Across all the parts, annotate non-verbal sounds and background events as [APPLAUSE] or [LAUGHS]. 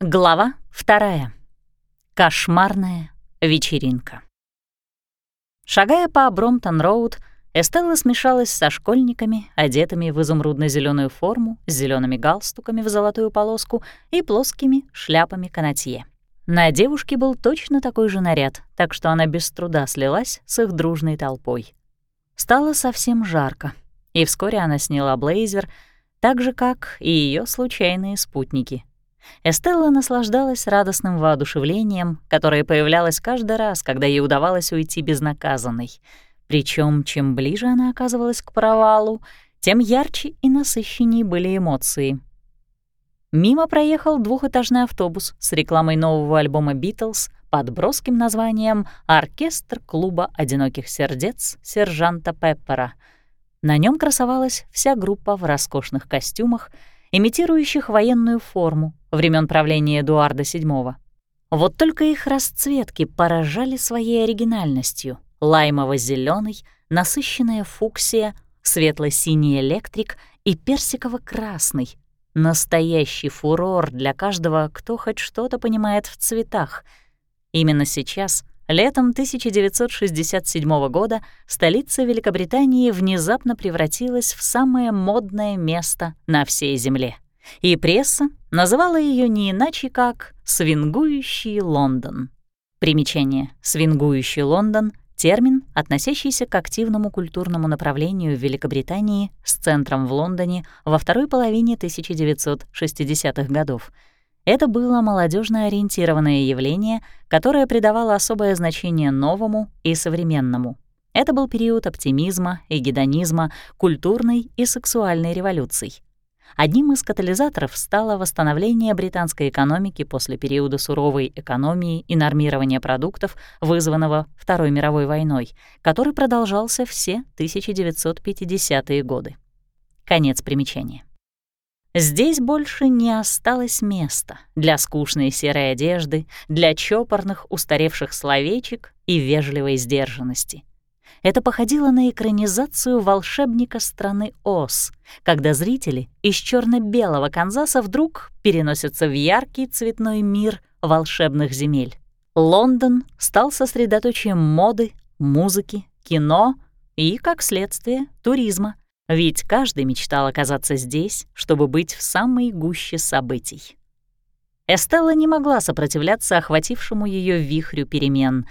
Глава вторая. Кошмарная вечеринка. Шагая по Бромтон-роуд, Эстелла смешалась со школьниками, одетыми в изумрудно зеленую форму, с зелеными галстуками в золотую полоску и плоскими шляпами канатье. На девушке был точно такой же наряд, так что она без труда слилась с их дружной толпой. Стало совсем жарко, и вскоре она сняла блейзер, так же, как и ее случайные спутники. Эстелла наслаждалась радостным воодушевлением, которое появлялось каждый раз, когда ей удавалось уйти безнаказанной. Причем, чем ближе она оказывалась к провалу, тем ярче и насыщеннее были эмоции. Мимо проехал двухэтажный автобус с рекламой нового альбома «Битлз» под броским названием «Оркестр клуба одиноких сердец сержанта Пеппера». На нем красовалась вся группа в роскошных костюмах, имитирующих военную форму времен правления Эдуарда VII. Вот только их расцветки поражали своей оригинальностью. лаймово зеленый насыщенная фуксия, светло-синий электрик и персиково-красный — Настоящий фурор для каждого, кто хоть что-то понимает в цветах. Именно сейчас, летом 1967 года, столица Великобритании внезапно превратилась в самое модное место на всей Земле. И пресса называла ее не иначе, как «свингующий Лондон». Примечание «свингующий Лондон» Термин, относящийся к активному культурному направлению в Великобритании с центром в Лондоне во второй половине 1960-х годов. Это было молодежно ориентированное явление, которое придавало особое значение новому и современному. Это был период оптимизма и гедонизма, культурной и сексуальной революций. Одним из катализаторов стало восстановление британской экономики после периода суровой экономии и нормирования продуктов, вызванного Второй мировой войной, который продолжался все 1950-е годы. Конец примечания. Здесь больше не осталось места для скучной серой одежды, для чопорных устаревших словечек и вежливой сдержанности. Это походило на экранизацию волшебника страны Оз, когда зрители из черно белого Канзаса вдруг переносятся в яркий цветной мир волшебных земель. Лондон стал сосредоточием моды, музыки, кино и, как следствие, туризма, ведь каждый мечтал оказаться здесь, чтобы быть в самой гуще событий. Эстелла не могла сопротивляться охватившему ее вихрю перемен.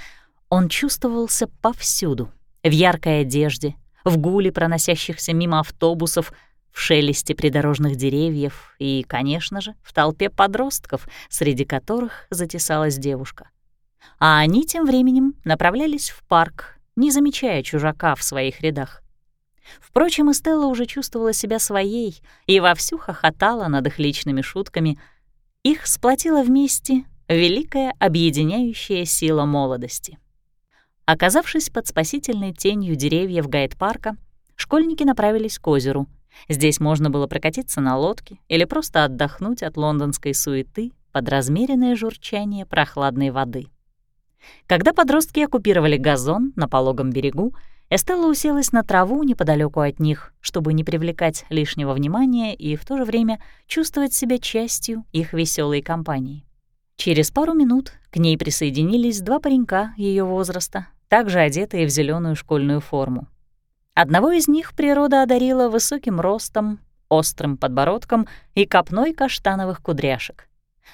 Он чувствовался повсюду — в яркой одежде, в гуле проносящихся мимо автобусов, в шелесте придорожных деревьев и, конечно же, в толпе подростков, среди которых затесалась девушка. А они тем временем направлялись в парк, не замечая чужака в своих рядах. Впрочем, Эстелла уже чувствовала себя своей и вовсю хохотала над их личными шутками. Их сплотила вместе великая объединяющая сила молодости — Оказавшись под спасительной тенью деревьев гайд-парка, школьники направились к озеру. Здесь можно было прокатиться на лодке или просто отдохнуть от лондонской суеты под размеренное журчание прохладной воды. Когда подростки оккупировали газон на пологом берегу, Эстелла уселась на траву неподалеку от них, чтобы не привлекать лишнего внимания и в то же время чувствовать себя частью их веселой компании. Через пару минут к ней присоединились два паренька ее возраста, также одетые в зеленую школьную форму. Одного из них природа одарила высоким ростом, острым подбородком и копной каштановых кудряшек.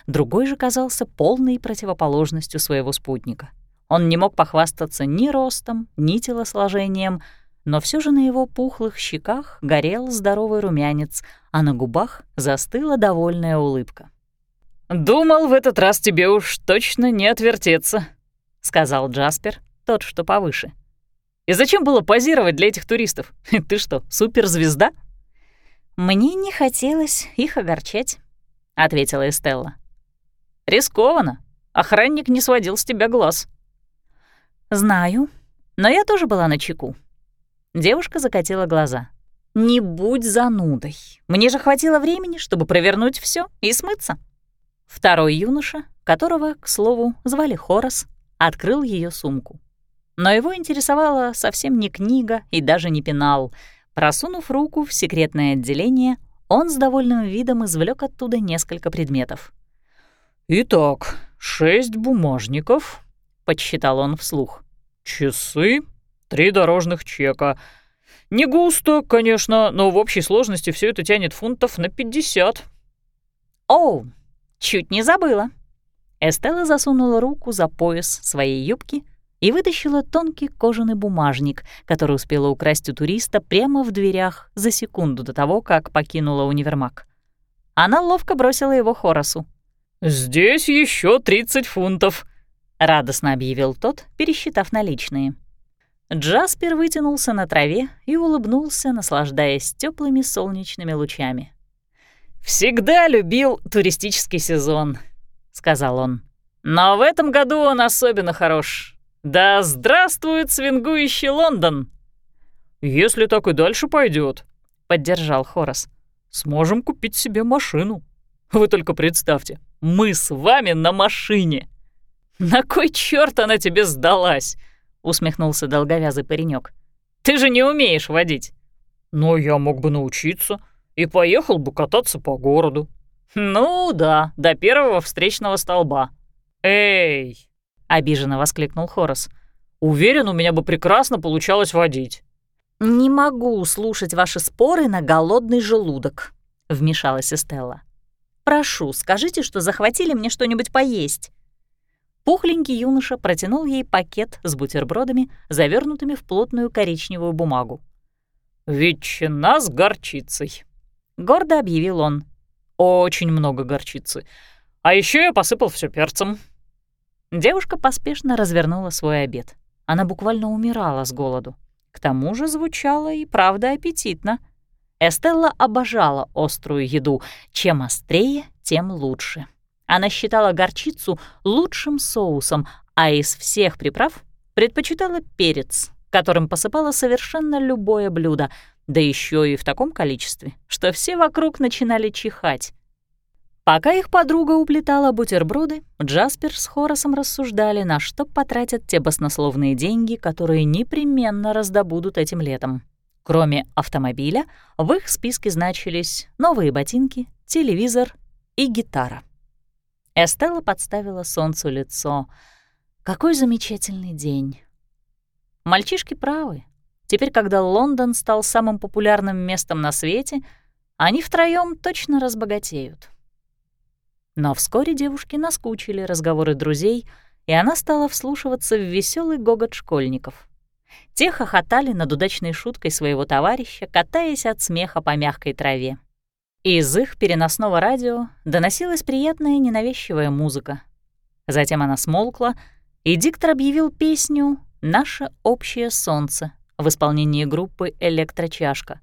Другой же казался полной противоположностью своего спутника. Он не мог похвастаться ни ростом, ни телосложением, но все же на его пухлых щеках горел здоровый румянец, а на губах застыла довольная улыбка. «Думал, в этот раз тебе уж точно не отвертеться», — сказал Джаспер, тот, что повыше. «И зачем было позировать для этих туристов? [LAUGHS] Ты что, суперзвезда?» «Мне не хотелось их огорчать», — ответила Эстелла. «Рискованно. Охранник не сводил с тебя глаз». «Знаю, но я тоже была на чеку». Девушка закатила глаза. «Не будь занудой. Мне же хватило времени, чтобы провернуть все и смыться». Второй юноша, которого, к слову, звали Хорас, открыл ее сумку. Но его интересовала совсем не книга и даже не пенал. Просунув руку в секретное отделение, он с довольным видом извлек оттуда несколько предметов. «Итак, шесть бумажников», — подсчитал он вслух. «Часы, три дорожных чека. Не густо, конечно, но в общей сложности все это тянет фунтов на пятьдесят». «Оу, чуть не забыла». Эстелла засунула руку за пояс своей юбки и вытащила тонкий кожаный бумажник, который успела украсть у туриста прямо в дверях за секунду до того, как покинула универмаг. Она ловко бросила его Хорасу. «Здесь еще 30 фунтов», — радостно объявил тот, пересчитав наличные. Джаспер вытянулся на траве и улыбнулся, наслаждаясь теплыми солнечными лучами. «Всегда любил туристический сезон», — сказал он. «Но в этом году он особенно хорош. «Да здравствует свингующий Лондон!» «Если так и дальше пойдет, поддержал Хорас, «сможем купить себе машину. Вы только представьте, мы с вами на машине!» «На кой черт она тебе сдалась?» — усмехнулся долговязый паренек. «Ты же не умеешь водить!» «Но я мог бы научиться и поехал бы кататься по городу». «Ну да, до первого встречного столба». «Эй, обиженно воскликнул Хорос. Уверен, у меня бы прекрасно получалось водить. Не могу слушать ваши споры на голодный желудок, вмешалась Эстелла. Прошу, скажите, что захватили мне что-нибудь поесть. Пухленький юноша протянул ей пакет с бутербродами, завернутыми в плотную коричневую бумагу. «Ветчина с горчицей», — гордо объявил он. «Очень много горчицы. А еще я посыпал все перцем. Девушка поспешно развернула свой обед. Она буквально умирала с голоду. К тому же звучало и правда аппетитно. Эстелла обожала острую еду. Чем острее, тем лучше. Она считала горчицу лучшим соусом, а из всех приправ предпочитала перец, которым посыпала совершенно любое блюдо, да еще и в таком количестве, что все вокруг начинали чихать. Пока их подруга уплетала бутерброды, Джаспер с Хоросом рассуждали, на что потратят те баснословные деньги, которые непременно раздобудут этим летом. Кроме автомобиля, в их списке значились новые ботинки, телевизор и гитара. Эстелла подставила солнцу лицо. Какой замечательный день. Мальчишки правы. Теперь, когда Лондон стал самым популярным местом на свете, они втроём точно разбогатеют. Но вскоре девушке наскучили разговоры друзей, и она стала вслушиваться в веселый гогот школьников. Те хохотали над удачной шуткой своего товарища, катаясь от смеха по мягкой траве. Из их переносного радио доносилась приятная ненавязчивая музыка. Затем она смолкла, и диктор объявил песню «Наше общее солнце» в исполнении группы «Электрочашка».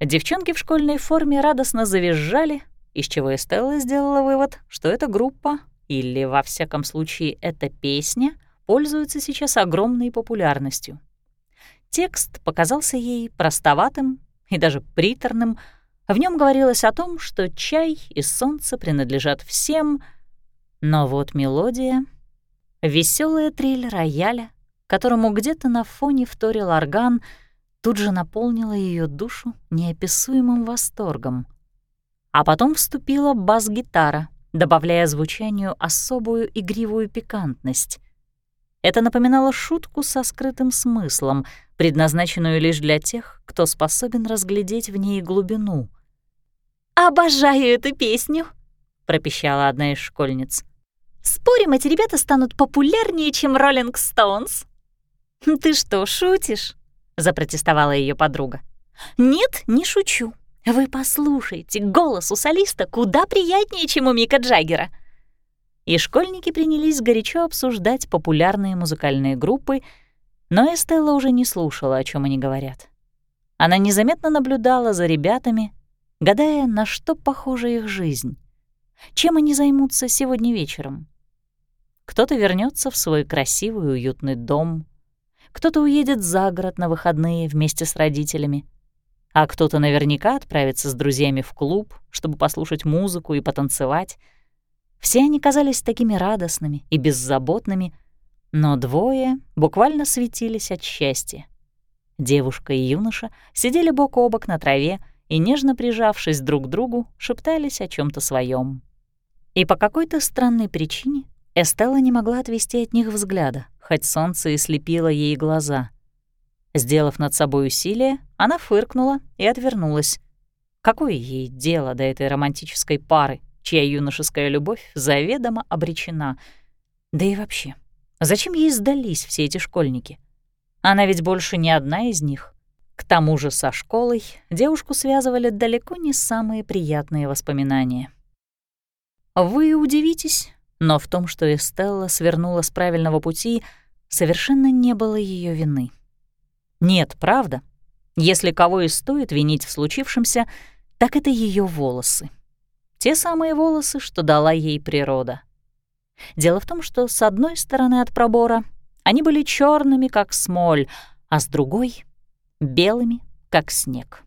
Девчонки в школьной форме радостно завизжали, из чего Эстелла сделала вывод, что эта группа, или, во всяком случае, эта песня, пользуется сейчас огромной популярностью. Текст показался ей простоватым и даже приторным. В нем говорилось о том, что чай и солнце принадлежат всем, но вот мелодия — веселая трель рояля, которому где-то на фоне вторил орган, тут же наполнила ее душу неописуемым восторгом — а потом вступила бас-гитара, добавляя звучанию особую игривую пикантность. Это напоминало шутку со скрытым смыслом, предназначенную лишь для тех, кто способен разглядеть в ней глубину. «Обожаю эту песню!» — пропищала одна из школьниц. «Спорим, эти ребята станут популярнее, чем Роллинг Стоунс!» «Ты что, шутишь?» — запротестовала ее подруга. «Нет, не шучу. Вы послушайте, голос у солиста куда приятнее, чем у Мика Джаггера. И школьники принялись горячо обсуждать популярные музыкальные группы, но Эстелла уже не слушала, о чем они говорят. Она незаметно наблюдала за ребятами, гадая, на что похожа их жизнь. Чем они займутся сегодня вечером? Кто-то вернется в свой красивый уютный дом, кто-то уедет за город на выходные вместе с родителями, а кто-то наверняка отправится с друзьями в клуб, чтобы послушать музыку и потанцевать. Все они казались такими радостными и беззаботными, но двое буквально светились от счастья. Девушка и юноша сидели бок о бок на траве и, нежно прижавшись друг к другу, шептались о чем то своем. И по какой-то странной причине Эстелла не могла отвести от них взгляда, хоть солнце и слепило ей глаза. Сделав над собой усилие, она фыркнула и отвернулась. Какое ей дело до этой романтической пары, чья юношеская любовь заведомо обречена? Да и вообще, зачем ей сдались все эти школьники? Она ведь больше не одна из них. К тому же со школой девушку связывали далеко не самые приятные воспоминания. Вы удивитесь, но в том, что Эстелла свернула с правильного пути, совершенно не было ее вины. Нет, правда. Если кого и стоит винить в случившемся, так это ее волосы. Те самые волосы, что дала ей природа. Дело в том, что с одной стороны от пробора они были черными, как смоль, а с другой — белыми, как снег.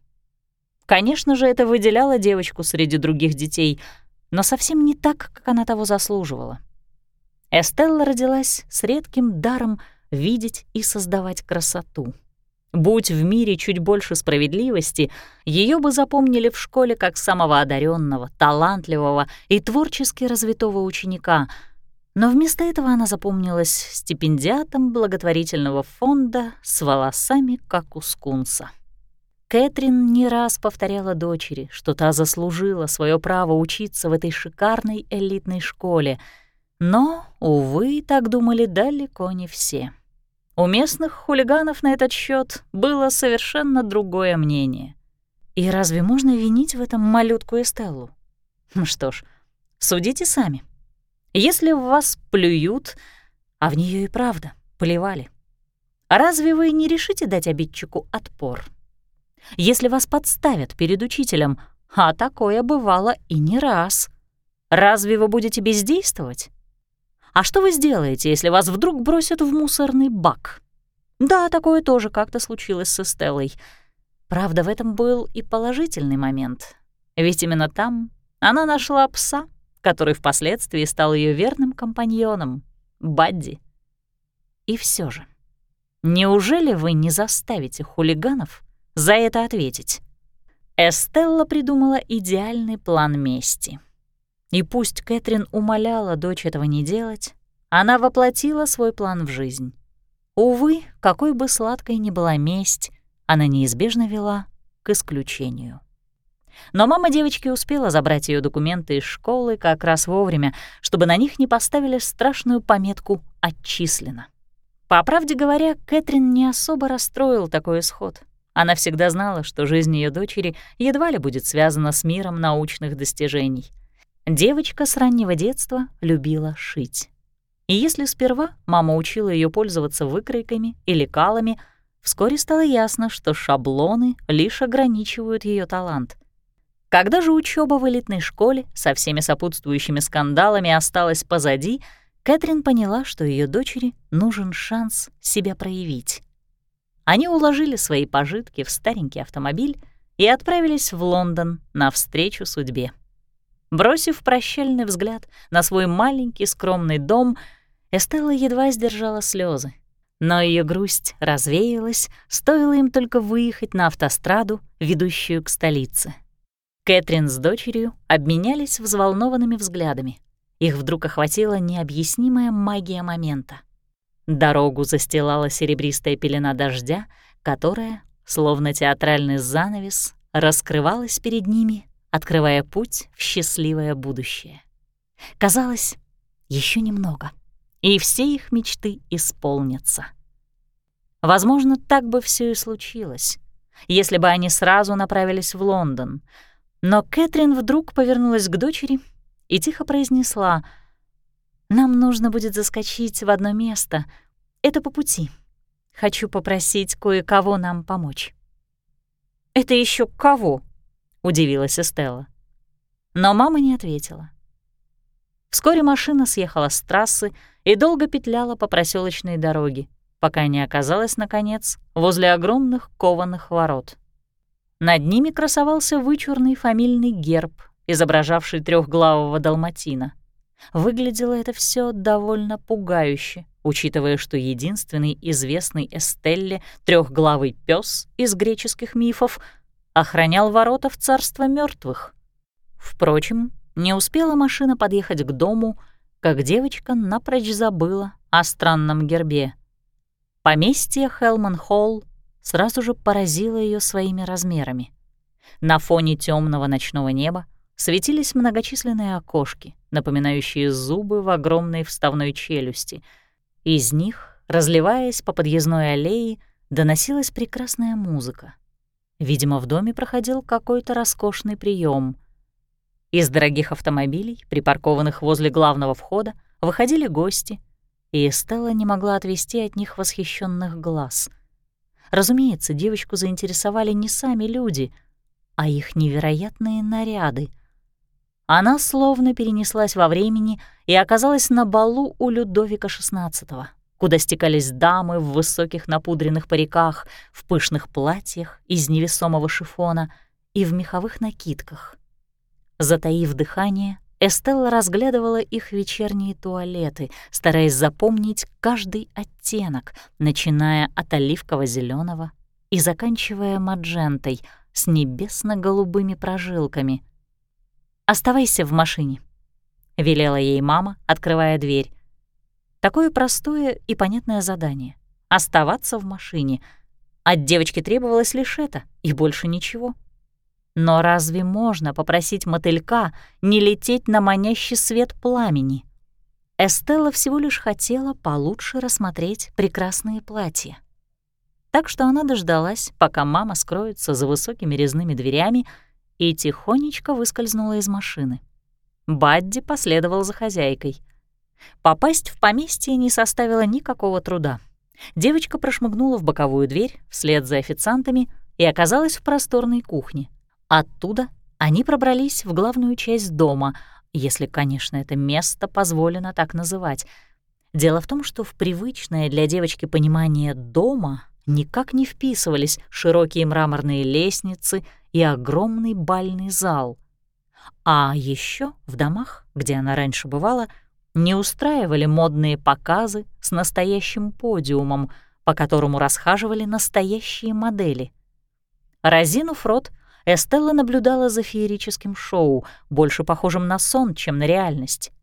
Конечно же, это выделяло девочку среди других детей — но совсем не так, как она того заслуживала. Эстелла родилась с редким даром видеть и создавать красоту. Будь в мире чуть больше справедливости, ее бы запомнили в школе как самого одаренного, талантливого и творчески развитого ученика, но вместо этого она запомнилась стипендиатом благотворительного фонда с волосами, как у скунса. Кэтрин не раз повторяла дочери, что та заслужила свое право учиться в этой шикарной элитной школе, но, увы, так думали далеко не все. У местных хулиганов на этот счет было совершенно другое мнение. И разве можно винить в этом малютку Эстеллу? Ну что ж, судите сами. Если в вас плюют, а в нее и правда плевали, разве вы не решите дать обидчику отпор? если вас подставят перед учителем, а такое бывало и не раз. Разве вы будете бездействовать? А что вы сделаете, если вас вдруг бросят в мусорный бак? Да, такое тоже как-то случилось со Стеллой. Правда, в этом был и положительный момент. Ведь именно там она нашла пса, который впоследствии стал ее верным компаньоном — Бадди. И все же, неужели вы не заставите хулиганов за это ответить. Эстелла придумала идеальный план мести. И пусть Кэтрин умоляла дочь этого не делать, она воплотила свой план в жизнь. Увы, какой бы сладкой ни была месть, она неизбежно вела к исключению. Но мама девочки успела забрать ее документы из школы как раз вовремя, чтобы на них не поставили страшную пометку «Отчислено». По правде говоря, Кэтрин не особо расстроил такой исход. Она всегда знала, что жизнь ее дочери едва ли будет связана с миром научных достижений. Девочка с раннего детства любила шить. И если сперва мама учила ее пользоваться выкройками и лекалами, вскоре стало ясно, что шаблоны лишь ограничивают ее талант. Когда же учеба в элитной школе со всеми сопутствующими скандалами осталась позади, Кэтрин поняла, что ее дочери нужен шанс себя проявить. Они уложили свои пожитки в старенький автомобиль и отправились в Лондон навстречу судьбе. Бросив прощальный взгляд на свой маленький скромный дом, Эстелла едва сдержала слезы. Но ее грусть развеялась, стоило им только выехать на автостраду, ведущую к столице. Кэтрин с дочерью обменялись взволнованными взглядами. Их вдруг охватила необъяснимая магия момента. Дорогу застилала серебристая пелена дождя, которая, словно театральный занавес, раскрывалась перед ними, открывая путь в счастливое будущее. Казалось, еще немного, и все их мечты исполнятся. Возможно, так бы все и случилось, если бы они сразу направились в Лондон. Но Кэтрин вдруг повернулась к дочери и тихо произнесла — нам нужно будет заскочить в одно место. Это по пути. Хочу попросить кое-кого нам помочь». «Это еще кого?» — удивилась Эстелла. Но мама не ответила. Вскоре машина съехала с трассы и долго петляла по проселочной дороге, пока не оказалась, наконец, возле огромных кованых ворот. Над ними красовался вычурный фамильный герб, изображавший трехглавого далматина — Выглядело это все довольно пугающе, учитывая, что единственный известный Эстелле трехглавый пес из греческих мифов охранял ворота в царство мертвых. Впрочем, Не успела машина подъехать к дому, как девочка напрочь забыла о странном гербе. Поместье Хелман-Холл сразу же поразило ее своими размерами. На фоне темного ночного неба светились многочисленные окошки, напоминающие зубы в огромной вставной челюсти. Из них, разливаясь по подъездной аллее, доносилась прекрасная музыка. Видимо, в доме проходил какой-то роскошный прием. Из дорогих автомобилей, припаркованных возле главного входа, выходили гости, и Стелла не могла отвести от них восхищенных глаз. Разумеется, девочку заинтересовали не сами люди, а их невероятные наряды. Она словно перенеслась во времени и оказалась на балу у Людовика XVI куда стекались дамы в высоких напудренных париках, в пышных платьях из невесомого шифона и в меховых накидках. Затаив дыхание, Эстелла разглядывала их вечерние туалеты, стараясь запомнить каждый оттенок, начиная от оливково зеленого и заканчивая маджентой с небесно-голубыми прожилками. «Оставайся в машине», — велела ей мама, открывая дверь. Такое простое и понятное задание — оставаться в машине. От девочки требовалось лишь это и больше ничего. Но разве можно попросить мотылька не лететь на манящий свет пламени? Эстелла всего лишь хотела получше рассмотреть прекрасные платья. Так что она дождалась, пока мама скроется за высокими резными дверями, и тихонечко выскользнула из машины. Бадди последовал за хозяйкой. Попасть в поместье не составило никакого труда. Девочка прошмыгнула в боковую дверь вслед за официантами и оказалась в просторной кухне. Оттуда они пробрались в главную часть дома, если, конечно, это место позволено так называть. Дело в том, что в привычное для девочки понимание дома никак не вписывались широкие мраморные лестницы и огромный бальный зал. А еще в домах, где она раньше бывала, — не устраивали модные показы с настоящим подиумом, по которому расхаживали настоящие модели. Разинув рот, Эстелла наблюдала за феерическим шоу, больше похожим на сон, чем на реальность.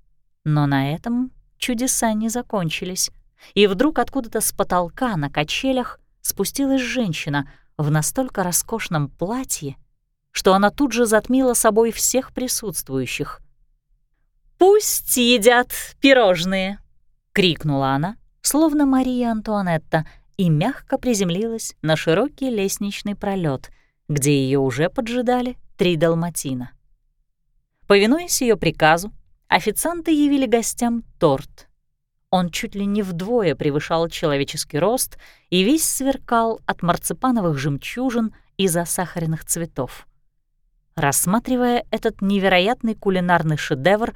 Но на этом чудеса не закончились. И вдруг откуда-то с потолка на качелях спустилась женщина в настолько роскошном платье, что она тут же затмила собой всех присутствующих. «Пусть едят пирожные!» — крикнула она, словно Мария Антуанетта, и мягко приземлилась на широкий лестничный пролет, где ее уже поджидали три далматина. Повинуясь ее приказу, официанты явили гостям торт. Он чуть ли не вдвое превышал человеческий рост и весь сверкал от марципановых жемчужин и засахаренных цветов. Рассматривая этот невероятный кулинарный шедевр,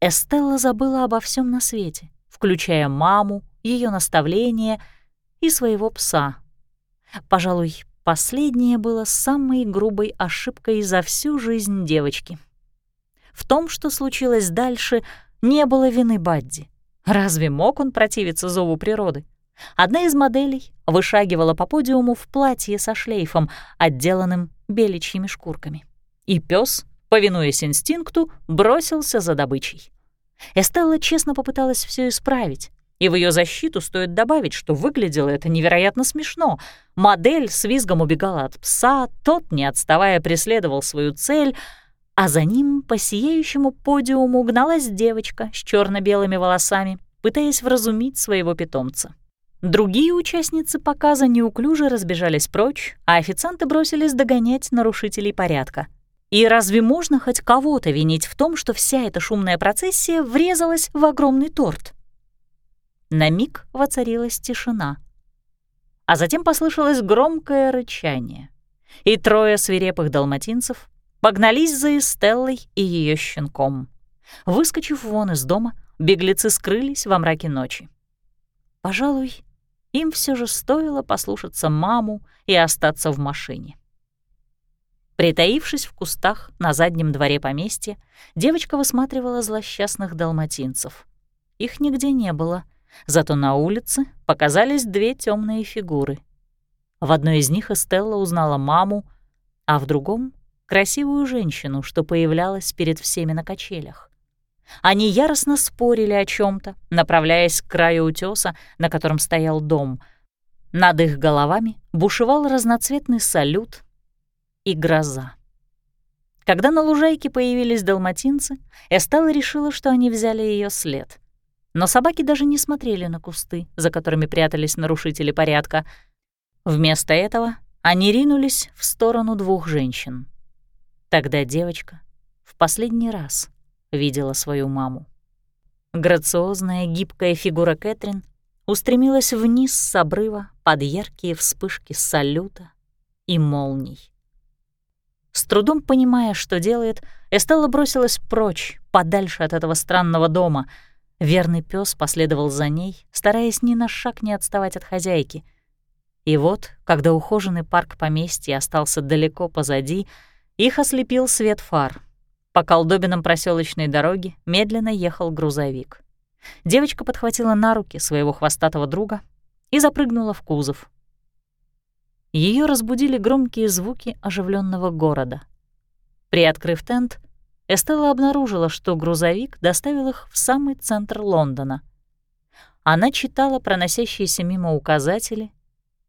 Эстелла забыла обо всем на свете, включая маму, ее наставления и своего пса. Пожалуй, последнее было самой грубой ошибкой за всю жизнь девочки. В том, что случилось дальше, не было вины Бадди. Разве мог он противиться зову природы? Одна из моделей вышагивала по подиуму в платье со шлейфом, отделанным беличьими шкурками. И пес повинуясь инстинкту, бросился за добычей. Эстелла честно попыталась все исправить, и в ее защиту стоит добавить, что выглядело это невероятно смешно. Модель с визгом убегала от пса, тот, не отставая, преследовал свою цель, а за ним по сияющему подиуму гналась девочка с черно белыми волосами, пытаясь вразумить своего питомца. Другие участницы показа неуклюже разбежались прочь, а официанты бросились догонять нарушителей порядка — и разве можно хоть кого-то винить в том, что вся эта шумная процессия врезалась в огромный торт? На миг воцарилась тишина. А затем послышалось громкое рычание. И трое свирепых далматинцев погнались за Эстеллой и ее щенком. Выскочив вон из дома, беглецы скрылись во мраке ночи. Пожалуй, им все же стоило послушаться маму и остаться в машине. Притаившись в кустах на заднем дворе поместья, девочка высматривала злосчастных далматинцев. Их нигде не было, зато на улице показались две темные фигуры. В одной из них Эстелла узнала маму, а в другом красивую женщину, что появлялась перед всеми на качелях. Они яростно спорили о чем то направляясь к краю утеса, на котором стоял дом. Над их головами бушевал разноцветный салют и гроза. Когда на лужайке появились далматинцы, Эстелла решила, что они взяли ее след. Но собаки даже не смотрели на кусты, за которыми прятались нарушители порядка. Вместо этого они ринулись в сторону двух женщин. Тогда девочка в последний раз видела свою маму. Грациозная гибкая фигура Кэтрин устремилась вниз с обрыва под яркие вспышки салюта и молний. С трудом понимая, что делает, Эстелла бросилась прочь, подальше от этого странного дома. Верный пес последовал за ней, стараясь ни на шаг не отставать от хозяйки. И вот, когда ухоженный парк поместья остался далеко позади, их ослепил свет фар. По колдобинам проселочной дороги медленно ехал грузовик. Девочка подхватила на руки своего хвостатого друга и запрыгнула в кузов. Ее разбудили громкие звуки оживленного города. Приоткрыв тент, Эстелла обнаружила, что грузовик доставил их в самый центр Лондона. Она читала проносящиеся мимо указатели,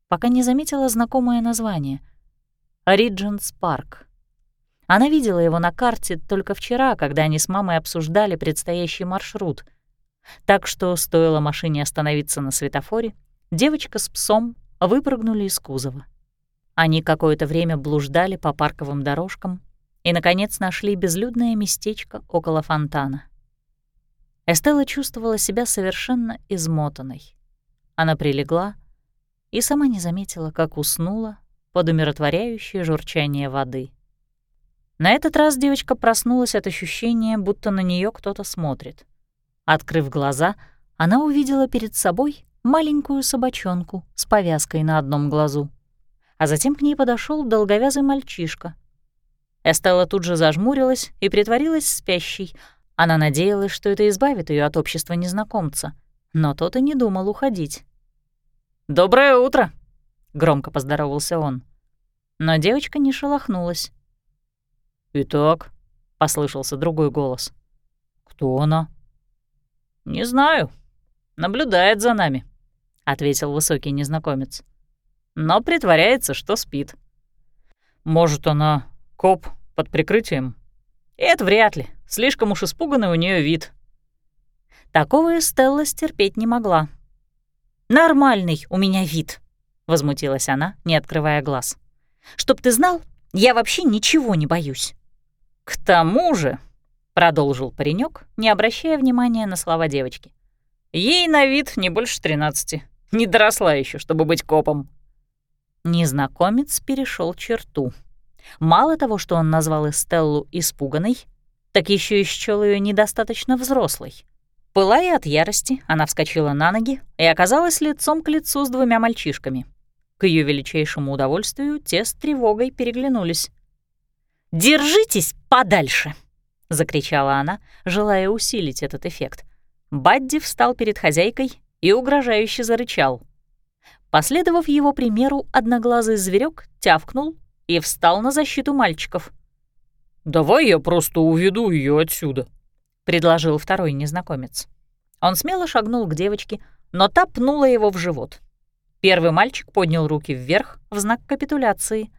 пока не заметила знакомое название — «Ридженс Парк». Она видела его на карте только вчера, когда они с мамой обсуждали предстоящий маршрут. Так что стоило машине остановиться на светофоре, девочка с псом выпрыгнули из кузова. Они какое-то время блуждали по парковым дорожкам и, наконец, нашли безлюдное местечко около фонтана. Эстелла чувствовала себя совершенно измотанной. Она прилегла и сама не заметила, как уснула под умиротворяющее журчание воды. На этот раз девочка проснулась от ощущения, будто на нее кто-то смотрит. Открыв глаза, она увидела перед собой маленькую собачонку с повязкой на одном глазу. А затем к ней подошел долговязый мальчишка. Эстелла тут же зажмурилась и притворилась спящей. Она надеялась, что это избавит ее от общества незнакомца. Но тот и не думал уходить. «Доброе утро!» — громко поздоровался он. Но девочка не шелохнулась. «Итак», — послышался другой голос. «Кто она?» «Не знаю. Наблюдает за нами», — ответил высокий незнакомец. «Но притворяется, что спит». «Может, она коп под прикрытием?» «Это вряд ли. Слишком уж испуганный у нее вид». Такого Стелла стерпеть не могла. «Нормальный у меня вид», — возмутилась она, не открывая глаз. «Чтоб ты знал, я вообще ничего не боюсь». «К тому же», — продолжил паренек, не обращая внимания на слова девочки, «ей на вид не больше тринадцати. Не доросла еще, чтобы быть копом». Незнакомец перешел черту. Мало того, что он назвал Эстеллу испуганной, так еще и счёл ее недостаточно взрослой. Пылая от ярости, она вскочила на ноги и оказалась лицом к лицу с двумя мальчишками. К ее величайшему удовольствию те с тревогой переглянулись. «Держитесь подальше!» — закричала она, желая усилить этот эффект. Бадди встал перед хозяйкой и угрожающе зарычал. Последовав его примеру, одноглазый зверек тявкнул и встал на защиту мальчиков. «Давай я просто уведу ее отсюда», — предложил второй незнакомец. Он смело шагнул к девочке, но та пнула его в живот. Первый мальчик поднял руки вверх в знак капитуляции.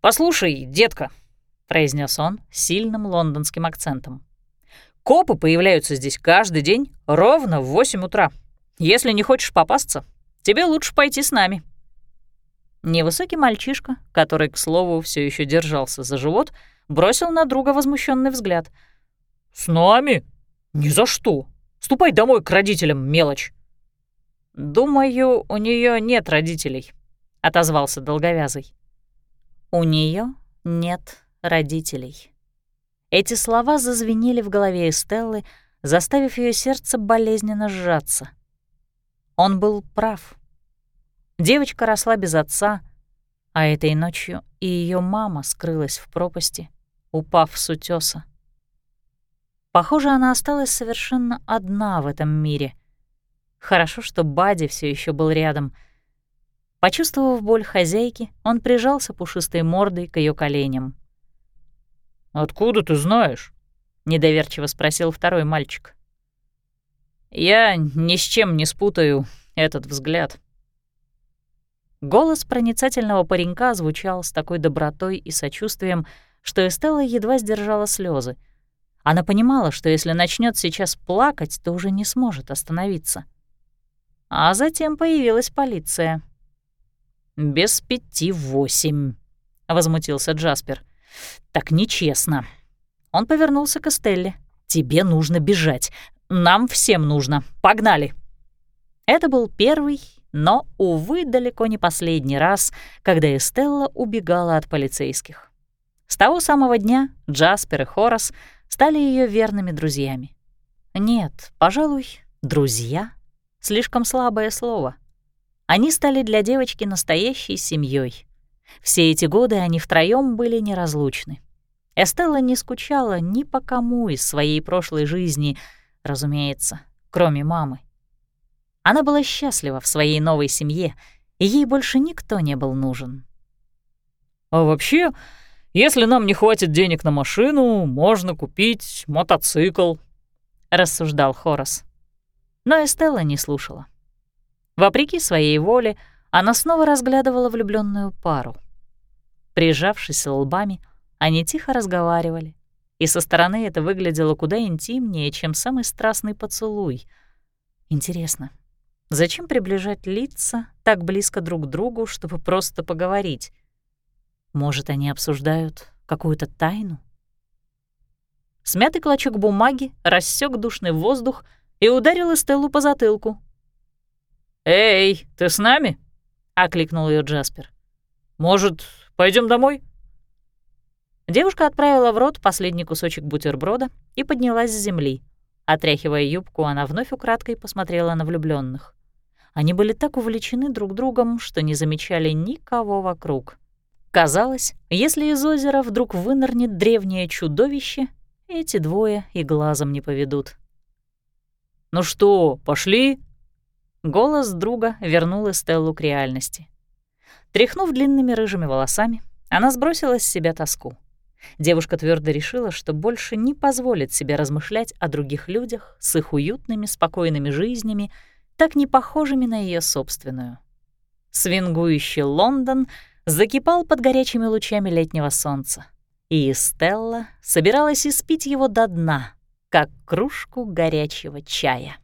«Послушай, детка», — произнес он сильным лондонским акцентом. «Копы появляются здесь каждый день ровно в 8 утра. Если не хочешь попасться, тебе лучше пойти с нами». Невысокий мальчишка, который, к слову, все еще держался за живот, бросил на друга возмущенный взгляд. «С нами? Ни за что! Ступай домой к родителям, мелочь!» «Думаю, у нее нет родителей», — отозвался долговязый. «У нее нет родителей. Эти слова зазвенели в голове Эстеллы, заставив ее сердце болезненно сжаться. Он был прав. Девочка росла без отца, а этой ночью и ее мама скрылась в пропасти, упав с утеса. Похоже, она осталась совершенно одна в этом мире. Хорошо, что Бади все еще был рядом. Почувствовав боль хозяйки, он прижался пушистой мордой к ее коленям. «Откуда ты знаешь?» — недоверчиво спросил второй мальчик. «Я ни с чем не спутаю этот взгляд». Голос проницательного паренька звучал с такой добротой и сочувствием, что Эстелла едва сдержала слезы. Она понимала, что если начнет сейчас плакать, то уже не сможет остановиться. А затем появилась полиция. «Без пяти восемь», — возмутился Джаспер. «Так нечестно». Он повернулся к Эстелле. «Тебе нужно бежать. Нам всем нужно. Погнали!» Это был первый, но, увы, далеко не последний раз, когда Эстелла убегала от полицейских. С того самого дня Джаспер и Хорас стали ее верными друзьями. Нет, пожалуй, друзья — слишком слабое слово. Они стали для девочки настоящей семьей. Все эти годы они втроем были неразлучны. Эстелла не скучала ни по кому из своей прошлой жизни, разумеется, кроме мамы. Она была счастлива в своей новой семье, и ей больше никто не был нужен. «А вообще, если нам не хватит денег на машину, можно купить мотоцикл», — рассуждал Хорас. Но Эстелла не слушала. Вопреки своей воле, она снова разглядывала влюбленную пару. Прижавшись лбами, они тихо разговаривали, и со стороны это выглядело куда интимнее, чем самый страстный поцелуй. Интересно, зачем приближать лица так близко друг к другу, чтобы просто поговорить? Может, они обсуждают какую-то тайну? Смятый клочок бумаги рассек душный воздух и ударил Эстеллу по затылку. «Эй, ты с нами?» — окликнул ее Джаспер. «Может, пойдем домой?» Девушка отправила в рот последний кусочек бутерброда и поднялась с земли. Отряхивая юбку, она вновь украдкой посмотрела на влюбленных. Они были так увлечены друг другом, что не замечали никого вокруг. Казалось, если из озера вдруг вынырнет древнее чудовище, эти двое и глазом не поведут. «Ну что, пошли?» Голос друга вернул Эстеллу к реальности. Тряхнув длинными рыжими волосами, она сбросила с себя тоску. Девушка твердо решила, что больше не позволит себе размышлять о других людях с их уютными, спокойными жизнями, так не похожими на ее собственную. Свингующий Лондон закипал под горячими лучами летнего солнца, и Стелла собиралась испить его до дна, как кружку горячего чая.